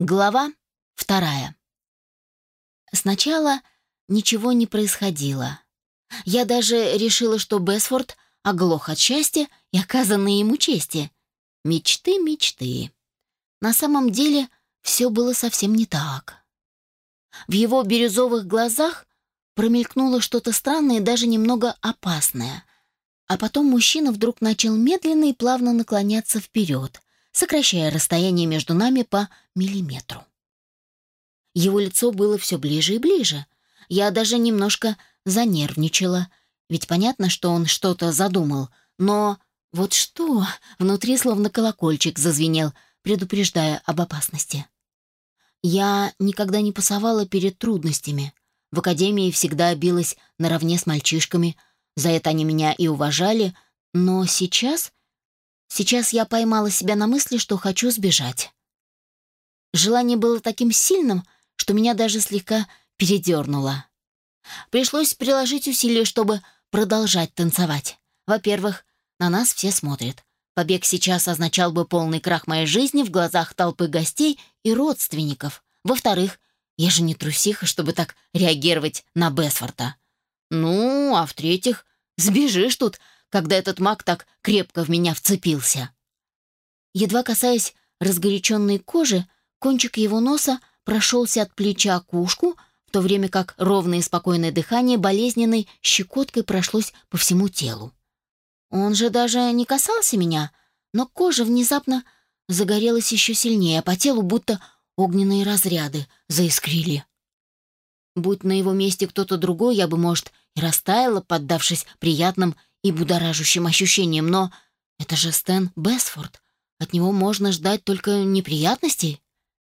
Глава вторая. Сначала ничего не происходило. Я даже решила, что Бесфорд оглох от счастья и оказанной ему чести. Мечты, мечты. На самом деле все было совсем не так. В его бирюзовых глазах промелькнуло что-то странное и даже немного опасное. А потом мужчина вдруг начал медленно и плавно наклоняться вперед, сокращая расстояние между нами по миллиметру. Его лицо было все ближе и ближе. Я даже немножко занервничала, ведь понятно, что он что-то задумал, но вот что, внутри словно колокольчик зазвенел, предупреждая об опасности. Я никогда не пасовала перед трудностями. В академии всегда билась наравне с мальчишками, за это они меня и уважали, но сейчас Сейчас я поймала себя на мысли, что хочу сбежать. Желание было таким сильным, что меня даже слегка передернуло. Пришлось приложить усилия, чтобы продолжать танцевать. Во-первых, на нас все смотрят. Побег сейчас означал бы полный крах моей жизни в глазах толпы гостей и родственников. Во-вторых, я же не трусиха, чтобы так реагировать на Бесфорта. Ну, а в-третьих, сбежишь тут, когда этот маг так крепко в меня вцепился. Едва касаясь разгоряченной кожи, кончик его носа прошелся от плеча к ушку, в то время как ровное и спокойное дыхание болезненной щекоткой прошлось по всему телу. Он же даже не касался меня, но кожа внезапно загорелась еще сильнее, а по телу будто огненные разряды заискрили. Будь на его месте кто-то другой, я бы, может, и растаяла, поддавшись приятным и будоражащим ощущением, но это же Стэн Бесфорд. От него можно ждать только неприятностей.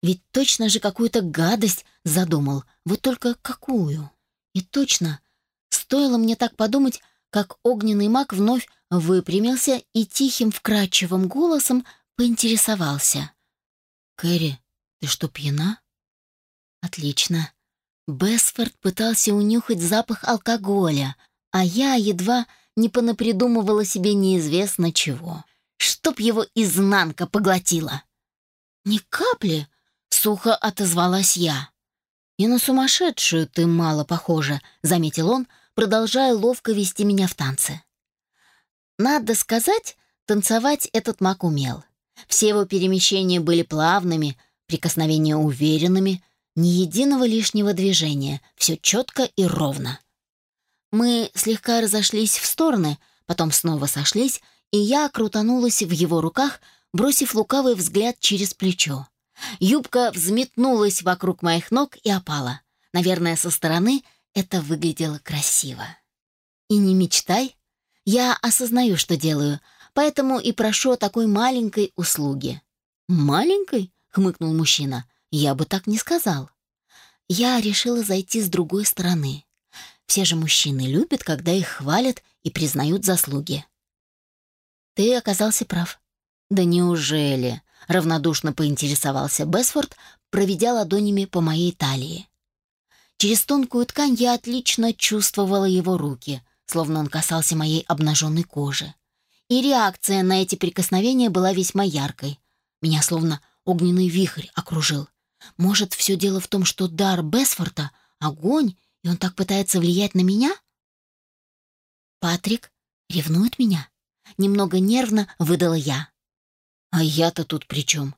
Ведь точно же какую-то гадость задумал. Вот только какую? И точно, стоило мне так подумать, как огненный маг вновь выпрямился и тихим вкрадчивым голосом поинтересовался. «Кэрри, ты что, пьяна?» «Отлично». Бесфорд пытался унюхать запах алкоголя, а я едва не понапридумывала себе неизвестно чего. Чтоб его изнанка поглотила. «Ни капли!» — сухо отозвалась я. «И на сумасшедшую ты мало похожа», — заметил он, продолжая ловко вести меня в танцы. Надо сказать, танцевать этот маг умел. Все его перемещения были плавными, прикосновения уверенными, ни единого лишнего движения, все четко и ровно. Мы слегка разошлись в стороны, потом снова сошлись, и я крутанулась в его руках, бросив лукавый взгляд через плечо. Юбка взметнулась вокруг моих ног и опала. Наверное, со стороны это выглядело красиво. И не мечтай. Я осознаю, что делаю, поэтому и прошу такой маленькой услуге. «Маленькой?» — хмыкнул мужчина. «Я бы так не сказал». Я решила зайти с другой стороны. Все же мужчины любят, когда их хвалят и признают заслуги. Ты оказался прав. Да неужели? Равнодушно поинтересовался Бесфорд, проведя ладонями по моей талии. Через тонкую ткань я отлично чувствовала его руки, словно он касался моей обнаженной кожи. И реакция на эти прикосновения была весьма яркой. Меня словно огненный вихрь окружил. Может, все дело в том, что дар Бесфорта — огонь и он так пытается влиять на меня? Патрик ревнует меня. Немного нервно выдала я. А я-то тут при чем?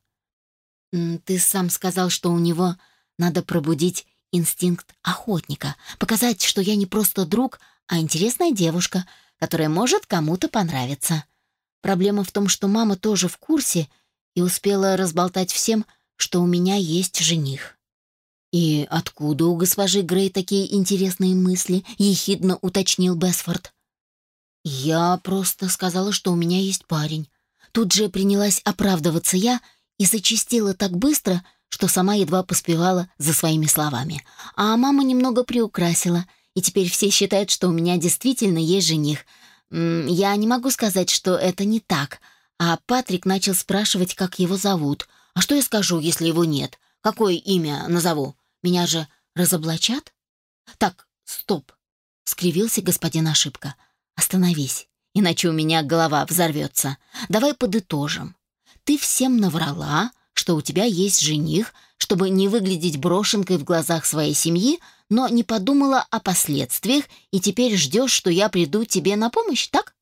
Ты сам сказал, что у него надо пробудить инстинкт охотника, показать, что я не просто друг, а интересная девушка, которая может кому-то понравиться. Проблема в том, что мама тоже в курсе и успела разболтать всем, что у меня есть жених. «И откуда у госпожи Грей такие интересные мысли?» — ехидно уточнил Бесфорд. «Я просто сказала, что у меня есть парень». Тут же принялась оправдываться я и зачастила так быстро, что сама едва поспевала за своими словами. А мама немного приукрасила, и теперь все считают, что у меня действительно есть жених. Я не могу сказать, что это не так. А Патрик начал спрашивать, как его зовут. А что я скажу, если его нет? Какое имя назову? Меня же разоблачат? Так, стоп, скривился господин Ошибка. Остановись, иначе у меня голова взорвется. Давай подытожим. Ты всем наврала, что у тебя есть жених, чтобы не выглядеть брошенкой в глазах своей семьи, но не подумала о последствиях и теперь ждешь, что я приду тебе на помощь, так?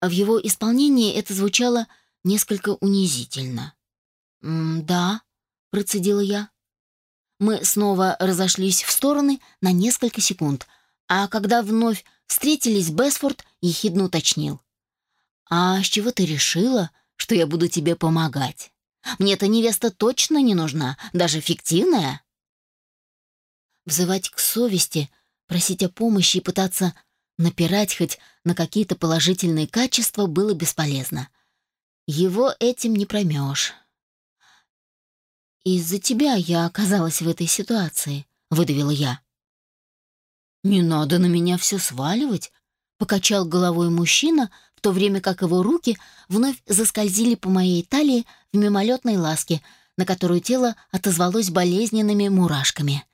В его исполнении это звучало несколько унизительно. «Да», — процедила я. Мы снова разошлись в стороны на несколько секунд, а когда вновь встретились, Бесфорд ехидно уточнил. «А с чего ты решила, что я буду тебе помогать? Мне эта невеста точно не нужна, даже фиктивная». Взывать к совести, просить о помощи и пытаться напирать хоть на какие-то положительные качества было бесполезно. Его этим не проймешь. «Из-за тебя я оказалась в этой ситуации», — выдавила я. «Не надо на меня все сваливать», — покачал головой мужчина, в то время как его руки вновь заскользили по моей талии в мимолетной ласке, на которую тело отозвалось болезненными мурашками.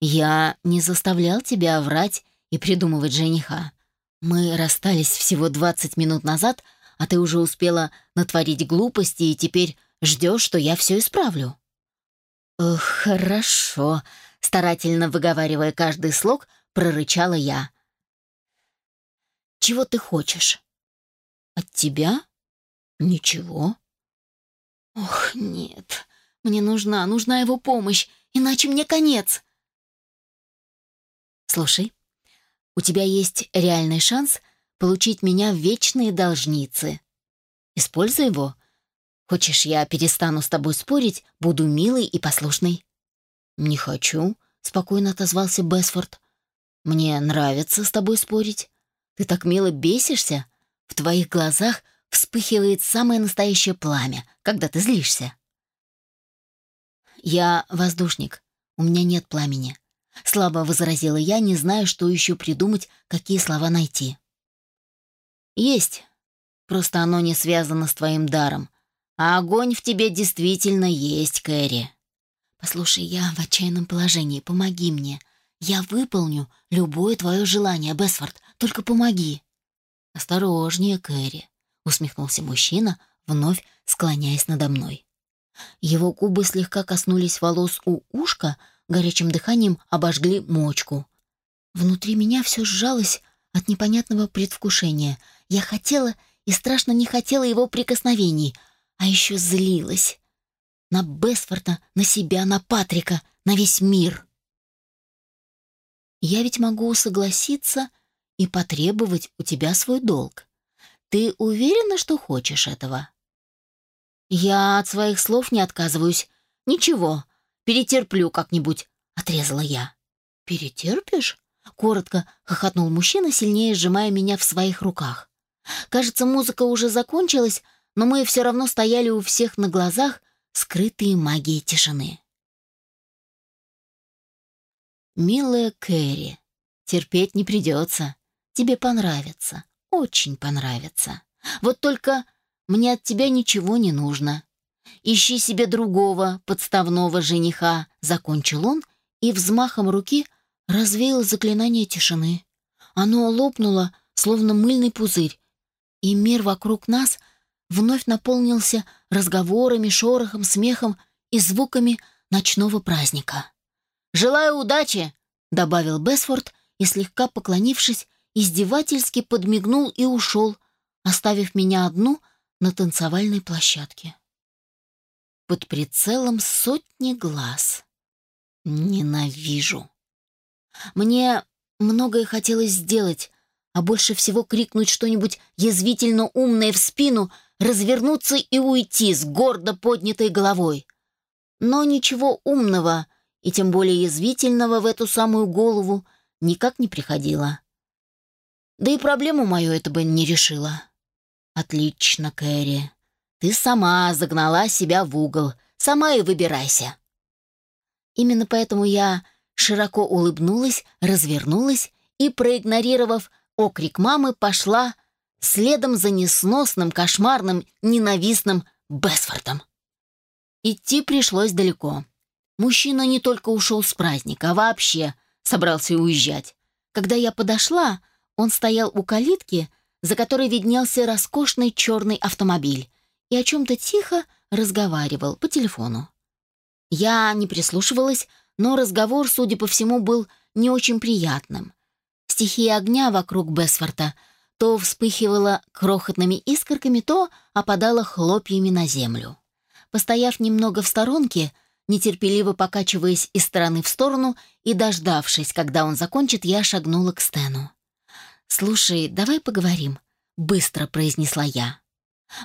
«Я не заставлял тебя врать и придумывать жениха. Мы расстались всего 20 минут назад, а ты уже успела натворить глупости и теперь ждешь, что я все исправлю». «Ох, хорошо», — старательно выговаривая каждый слог, прорычала я. «Чего ты хочешь?» «От тебя? Ничего». «Ох, нет, мне нужна, нужна его помощь, иначе мне конец». «Слушай, у тебя есть реальный шанс получить меня в вечные должницы. Используй его. Хочешь, я перестану с тобой спорить, буду милый и послушный?» «Не хочу», — спокойно отозвался Бесфорд. «Мне нравится с тобой спорить. Ты так мило бесишься. В твоих глазах вспыхивает самое настоящее пламя, когда ты злишься». «Я воздушник. У меня нет пламени. Слабо возразила я, не зная, что еще придумать, какие слова найти. «Есть. Просто оно не связано с твоим даром. А огонь в тебе действительно есть, Кэрри». «Послушай, я в отчаянном положении. Помоги мне. Я выполню любое твое желание, Бесфорд. Только помоги». «Осторожнее, Кэрри», — усмехнулся мужчина, вновь склоняясь надо мной. Его губы слегка коснулись волос у ушка, горячим дыханием обожгли мочку. Внутри меня все сжалось от непонятного предвкушения. Я хотела и страшно не хотела его прикосновений, а еще злилась. На Бесфорта, на себя, на Патрика, на весь мир. Я ведь могу согласиться и потребовать у тебя свой долг. Ты уверена, что хочешь этого? Я от своих слов не отказываюсь. Ничего, Перетерплю как-нибудь», — отрезала я. «Перетерпишь?» — коротко хохотнул мужчина, сильнее сжимая меня в своих руках. Кажется, музыка уже закончилась, но мы все равно стояли у всех на глазах, скрытые магией тишины. «Милая Кэрри, терпеть не придется. Тебе понравится, очень понравится. Вот только мне от тебя ничего не нужно. Ищи себе другого подставного жениха», — закончил он и взмахом руки развеял заклинание тишины. Оно лопнуло, словно мыльный пузырь, и мир вокруг нас вновь наполнился разговорами, шорохом, смехом и звуками ночного праздника. «Желаю удачи!» — добавил Бесфорд и, слегка поклонившись, издевательски подмигнул и ушел, оставив меня одну на танцевальной площадке под прицелом сотни глаз. Ненавижу. Мне многое хотелось сделать, а больше всего крикнуть что-нибудь язвительно умное в спину, развернуться и уйти с гордо поднятой головой. Но ничего умного и тем более язвительного в эту самую голову никак не приходило. Да и проблему мою это бы не решило. «Отлично, Кэрри. Ты сама загнала себя в угол, сама и выбирайся. Именно поэтому я широко улыбнулась, развернулась и, проигнорировав окрик мамы, пошла следом за несносным, кошмарным, ненавистным Бесфортом. Идти пришлось далеко. Мужчина не только ушел с праздника, а вообще собрался уезжать. Когда я подошла, он стоял у калитки, за которой виднелся роскошный черный автомобиль, и о чем-то тихо разговаривал по телефону. Я не прислушивалась, но разговор, судя по всему, был не очень приятным. Стихия огня вокруг Бесфорта то вспыхивала крохотными искорками, то опадала хлопьями на землю. Постояв немного в сторонке, нетерпеливо покачиваясь из стороны в сторону и дождавшись, когда он закончит, я шагнула к Стэну. «Слушай, давай поговорим», — быстро произнесла я.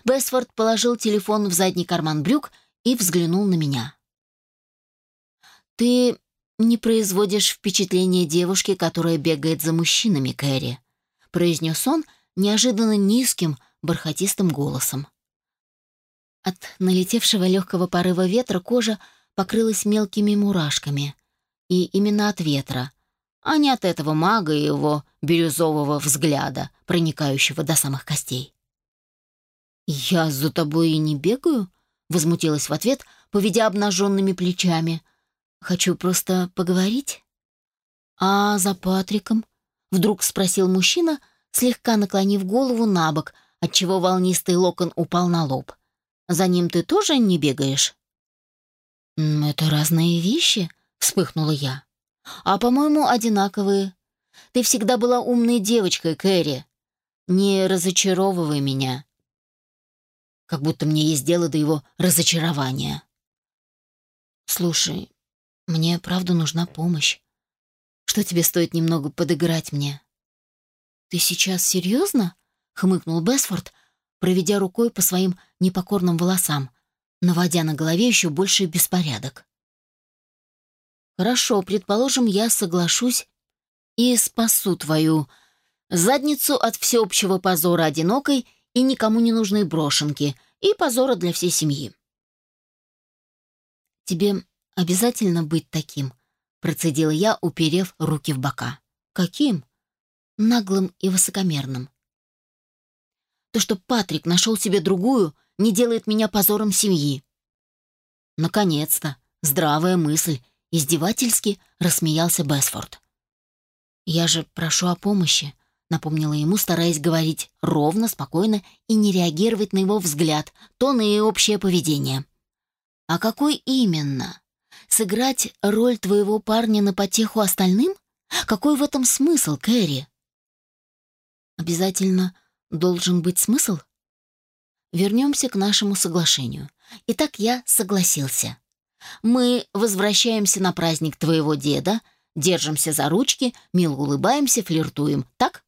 Бесфорд положил телефон в задний карман брюк и взглянул на меня. «Ты не производишь впечатление девушки, которая бегает за мужчинами, Кэрри», произнес он неожиданно низким, бархатистым голосом. От налетевшего легкого порыва ветра кожа покрылась мелкими мурашками. И именно от ветра, а не от этого мага и его бирюзового взгляда, проникающего до самых костей. «Я за тобой и не бегаю?» — возмутилась в ответ, поведя обнаженными плечами. «Хочу просто поговорить». «А за Патриком?» — вдруг спросил мужчина, слегка наклонив голову на бок, отчего волнистый локон упал на лоб. «За ним ты тоже не бегаешь?» «Это разные вещи», — вспыхнула я. «А, по-моему, одинаковые. Ты всегда была умной девочкой, Кэрри. Не разочаровывай меня как будто мне есть дело до его разочарования. «Слушай, мне правда нужна помощь. Что тебе стоит немного подыграть мне?» «Ты сейчас серьезно?» — хмыкнул Бесфорд, проведя рукой по своим непокорным волосам, наводя на голове еще больший беспорядок. «Хорошо, предположим, я соглашусь и спасу твою задницу от всеобщего позора одинокой и никому не нужной брошенки, и позора для всей семьи. «Тебе обязательно быть таким», — процедила я, уперев руки в бока. «Каким?» «Наглым и высокомерным». «То, что Патрик нашел себе другую, не делает меня позором семьи». «Наконец-то! Здравая мысль!» — издевательски рассмеялся Бесфорд. «Я же прошу о помощи напомнила ему, стараясь говорить ровно, спокойно и не реагировать на его взгляд, тон и общее поведение. «А какой именно? Сыграть роль твоего парня на потеху остальным? Какой в этом смысл, Кэрри?» «Обязательно должен быть смысл?» Вернемся к нашему соглашению. Итак, я согласился. Мы возвращаемся на праздник твоего деда, держимся за ручки, мило улыбаемся, флиртуем, так?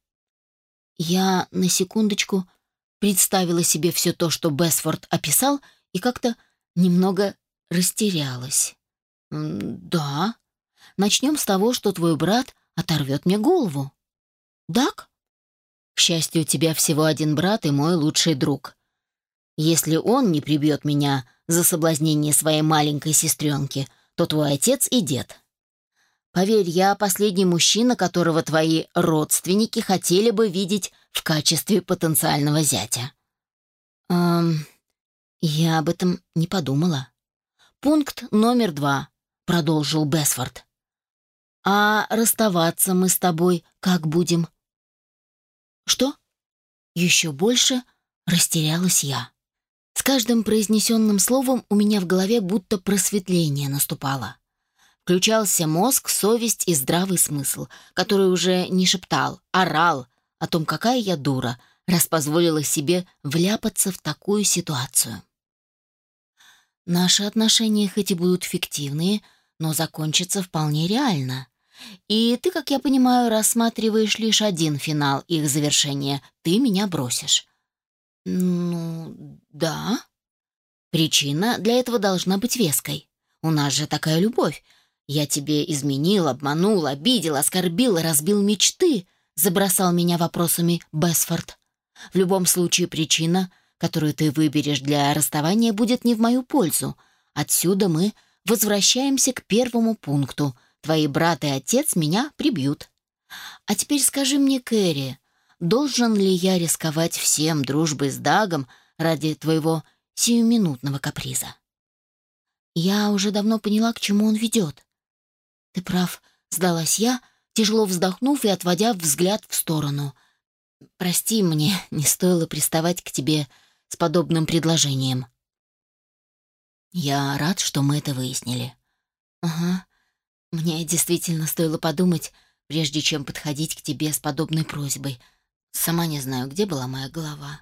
Я на секундочку представила себе все то, что Бесфорд описал, и как-то немного растерялась. «Да. Начнем с того, что твой брат оторвет мне голову». «Дак?» «К счастью, у тебя всего один брат и мой лучший друг. Если он не прибьет меня за соблазнение своей маленькой сестренки, то твой отец и дед Поверь, я последний мужчина, которого твои родственники хотели бы видеть в качестве потенциального зятя. Эм, я об этом не подумала. Пункт номер два, продолжил Бесфорд. А расставаться мы с тобой как будем? Что? Еще больше растерялась я. С каждым произнесенным словом у меня в голове будто просветление наступало. Включался мозг, совесть и здравый смысл, который уже не шептал, орал о том, какая я дура, раз позволила себе вляпаться в такую ситуацию. Наши отношения хоть и будут фиктивные, но закончатся вполне реально. И ты, как я понимаю, рассматриваешь лишь один финал их завершения. Ты меня бросишь. Ну, да. Причина для этого должна быть веской. У нас же такая любовь, «Я тебе изменил, обманул, обидел, оскорбил, разбил мечты», забросал меня вопросами Бесфорд. «В любом случае причина, которую ты выберешь для расставания, будет не в мою пользу. Отсюда мы возвращаемся к первому пункту. Твои брат и отец меня прибьют. А теперь скажи мне, Кэрри, должен ли я рисковать всем дружбой с Дагом ради твоего сиюминутного каприза?» Я уже давно поняла, к чему он ведет. «Ты прав», — сдалась я, тяжело вздохнув и отводя взгляд в сторону. «Прости мне, не стоило приставать к тебе с подобным предложением. Я рад, что мы это выяснили. Ага. Мне действительно стоило подумать, прежде чем подходить к тебе с подобной просьбой. Сама не знаю, где была моя голова.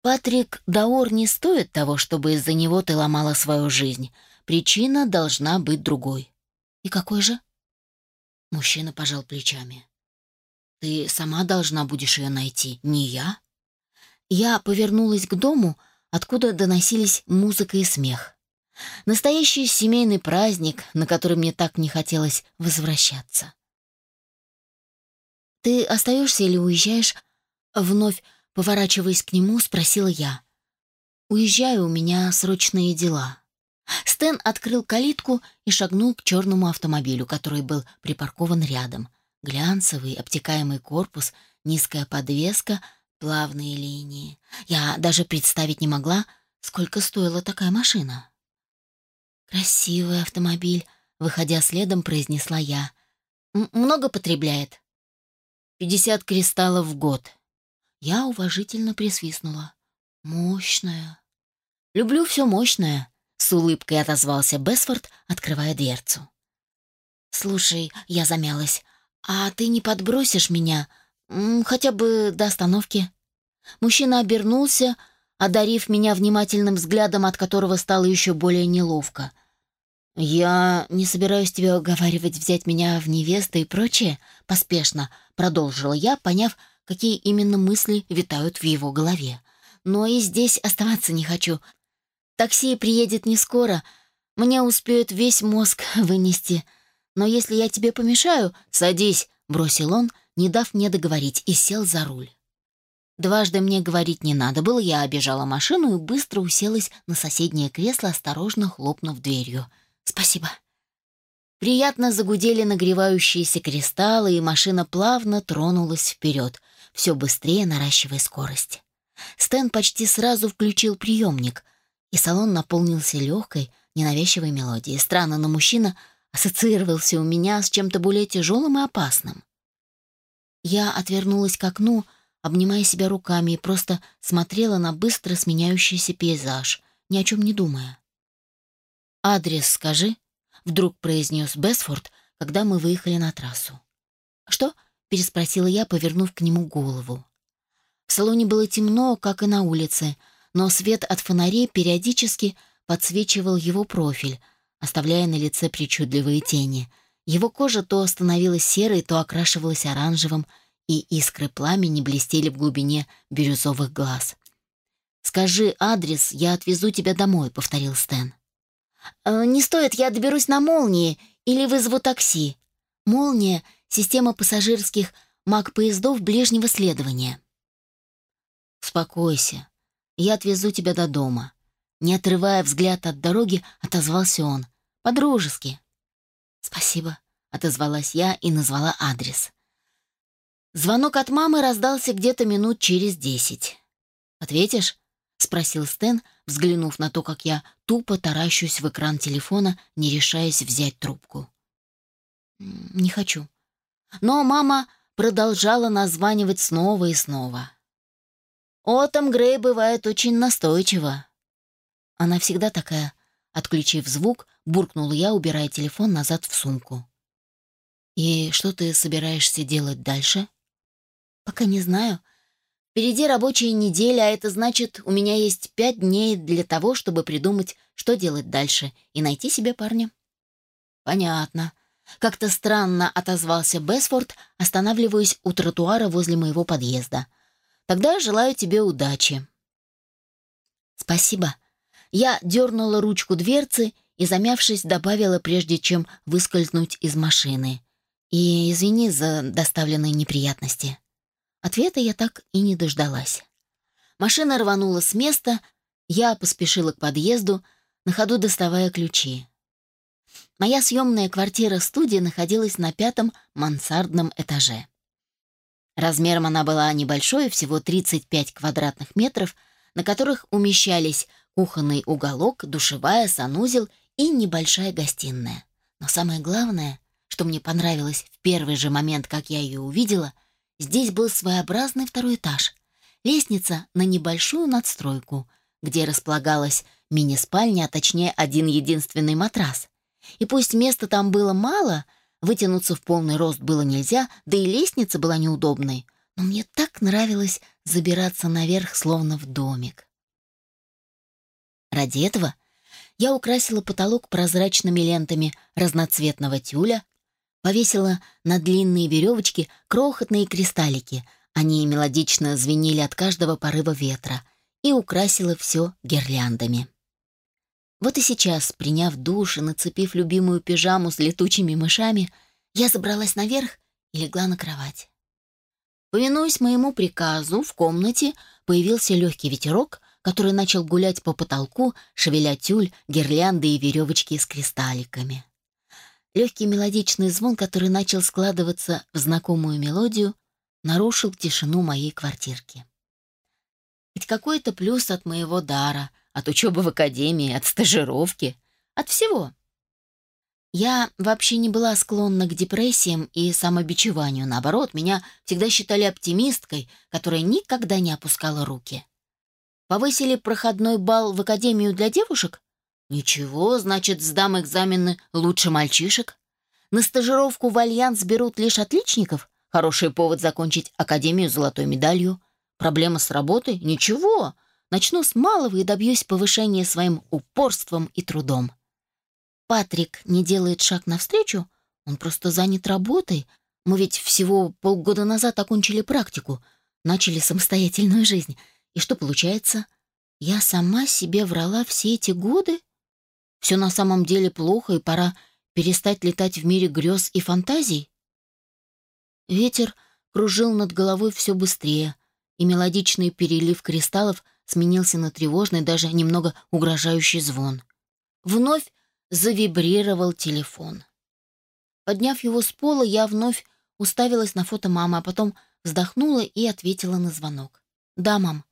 Патрик Даор не стоит того, чтобы из-за него ты ломала свою жизнь. Причина должна быть другой. И какой же? Мужчина пожал плечами. Ты сама должна будешь ее найти, не я. Я повернулась к дому, откуда доносились музыка и смех. Настоящий семейный праздник, на который мне так не хотелось возвращаться. «Ты остаешься или уезжаешь?» Вновь поворачиваясь к нему, спросила я. «Уезжаю, у меня срочные дела». Стэн открыл калитку и шагнул к черному автомобилю, который был припаркован рядом. Глянцевый, обтекаемый корпус, низкая подвеска, плавные линии. Я даже представить не могла, сколько стоила такая машина. «Красивый автомобиль», — выходя следом, произнесла я. «Много потребляет?» «Пятьдесят кристаллов в год». Я уважительно присвистнула. «Мощная». «Люблю все мощное», с улыбкой отозвался Бесфорд, открывая дверцу. «Слушай, я замялась. А ты не подбросишь меня? Хотя бы до остановки?» Мужчина обернулся, одарив меня внимательным взглядом, от которого стало еще более неловко. «Я не собираюсь тебя уговаривать взять меня в невесты и прочее», — поспешно продолжила я, поняв, какие именно мысли витают в его голове. «Но и здесь оставаться не хочу. Такси приедет не скоро. Мне успеют весь мозг вынести. Но если я тебе помешаю, садись, бросил он, не дав мне договорить, и сел за руль. Дважды мне говорить не надо было, я обежала машину и быстро уселась на соседнее кресло, осторожно хлопнув дверью. «Спасибо». Приятно загудели нагревающиеся кристаллы, и машина плавно тронулась вперед, все быстрее наращивая скорость. Стэн почти сразу включил приемник — и салон наполнился легкой, ненавязчивой мелодией. Странно, но мужчина ассоциировался у меня с чем-то более тяжелым и опасным. Я отвернулась к окну, обнимая себя руками, и просто смотрела на быстро сменяющийся пейзаж, ни о чем не думая. «Адрес скажи», — вдруг произнес Бесфорд, когда мы выехали на трассу. «Что?» — переспросила я, повернув к нему голову. В салоне было темно, как и на улице, но свет от фонарей периодически подсвечивал его профиль, оставляя на лице причудливые тени. Его кожа то становилась серой, то окрашивалась оранжевым, и искры пламени блестели в глубине бирюзовых глаз. «Скажи адрес, я отвезу тебя домой», — повторил Стэн. «Э, «Не стоит, я доберусь на «Молнии» или вызову такси. «Молния» — система пассажирских маг-поездов ближнего следования». «Успокойся. Я отвезу тебя до дома». Не отрывая взгляд от дороги, отозвался он. «По-дружески». «Спасибо», — отозвалась я и назвала адрес. Звонок от мамы раздался где-то минут через десять. «Ответишь?» — спросил Стэн, взглянув на то, как я тупо таращусь в экран телефона, не решаясь взять трубку. «Не хочу». Но мама продолжала названивать снова и снова. Отом Грей бывает очень настойчива. Она всегда такая. Отключив звук, буркнул я, убирая телефон назад в сумку. «И что ты собираешься делать дальше?» «Пока не знаю. Впереди рабочая неделя, а это значит, у меня есть пять дней для того, чтобы придумать, что делать дальше, и найти себе парня». «Понятно». Как-то странно отозвался Бесфорд, останавливаясь у тротуара возле моего подъезда — Тогда желаю тебе удачи». «Спасибо». Я дернула ручку дверцы и, замявшись, добавила, прежде чем выскользнуть из машины. «И извини за доставленные неприятности». Ответа я так и не дождалась. Машина рванула с места, я поспешила к подъезду, на ходу доставая ключи. Моя съемная квартира-студия находилась на пятом мансардном этаже. Размером она была небольшой, всего 35 квадратных метров, на которых умещались кухонный уголок, душевая, санузел и небольшая гостиная. Но самое главное, что мне понравилось в первый же момент, как я ее увидела, здесь был своеобразный второй этаж. лестница на небольшую надстройку, где располагалась мини-спальня, а точнее один единственный матрас. И пусть места там было мало, вытянуться в полный рост было нельзя, да и лестница была неудобной, но мне так нравилось забираться наверх, словно в домик. Ради этого я украсила потолок прозрачными лентами разноцветного тюля, повесила на длинные веревочки крохотные кристаллики, они мелодично звенели от каждого порыва ветра, и украсила все гирляндами. Вот и сейчас, приняв душ и нацепив любимую пижаму с летучими мышами, я забралась наверх и легла на кровать. Повинуясь моему приказу, в комнате появился легкий ветерок, который начал гулять по потолку, шевеля тюль, гирлянды и веревочки с кристалликами. Легкий мелодичный звон, который начал складываться в знакомую мелодию, нарушил тишину моей квартирки. Ведь какой-то плюс от моего дара, от учебы в академии, от стажировки, от всего. Я вообще не была склонна к депрессиям и самобичеванию. Наоборот, меня всегда считали оптимисткой, которая никогда не опускала руки. Повысили проходной балл в академию для девушек? Ничего, значит, сдам экзамены лучше мальчишек. На стажировку в Альянс берут лишь отличников. Хороший повод закончить академию золотой медалью. Проблема с работой? Ничего. Начну с малого и добьюсь повышения своим упорством и трудом. Патрик не делает шаг навстречу, он просто занят работой. Мы ведь всего полгода назад окончили практику, начали самостоятельную жизнь. И что получается? Я сама себе врала все эти годы? Все на самом деле плохо, и пора перестать летать в мире грез и фантазий? Ветер кружил над головой все быстрее, и мелодичный перелив кристаллов сменился на тревожный, даже немного угрожающий звон. Вновь завибрировал телефон. Подняв его с пола, я вновь уставилась на фото мамы, а потом вздохнула и ответила на звонок. «Да, мам».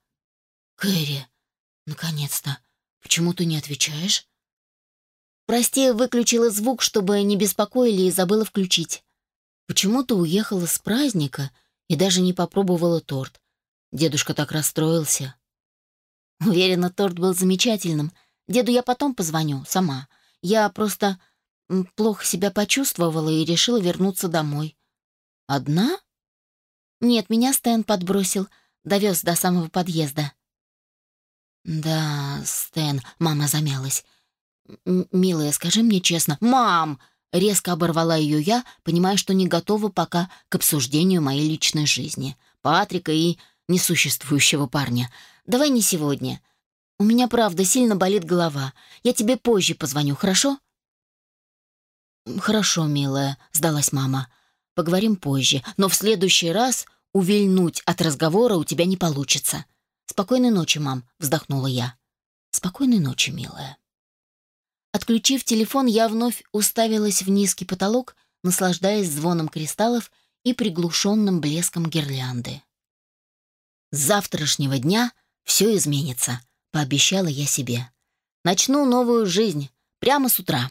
«Кэрри, наконец-то. Почему ты не отвечаешь?» «Прости, выключила звук, чтобы не беспокоили и забыла включить. Почему-то уехала с праздника и даже не попробовала торт. Дедушка так расстроился». Уверена, торт был замечательным. Деду я потом позвоню, сама. Я просто плохо себя почувствовала и решила вернуться домой. Одна? Нет, меня Стэн подбросил, довез до самого подъезда. Да, Стэн, мама замялась. «Милая, скажи мне честно». «Мам!» — резко оборвала ее я, понимая, что не готова пока к обсуждению моей личной жизни. Патрика и несуществующего парня. «Давай не сегодня. У меня, правда, сильно болит голова. Я тебе позже позвоню, хорошо?» «Хорошо, милая», — сдалась мама. «Поговорим позже, но в следующий раз увильнуть от разговора у тебя не получится». «Спокойной ночи, мам», — вздохнула я. «Спокойной ночи, милая». Отключив телефон, я вновь уставилась в низкий потолок, наслаждаясь звоном кристаллов и приглушенным блеском гирлянды. С завтрашнего дня все изменится пообещала я себе. Начну новую жизнь прямо с утра.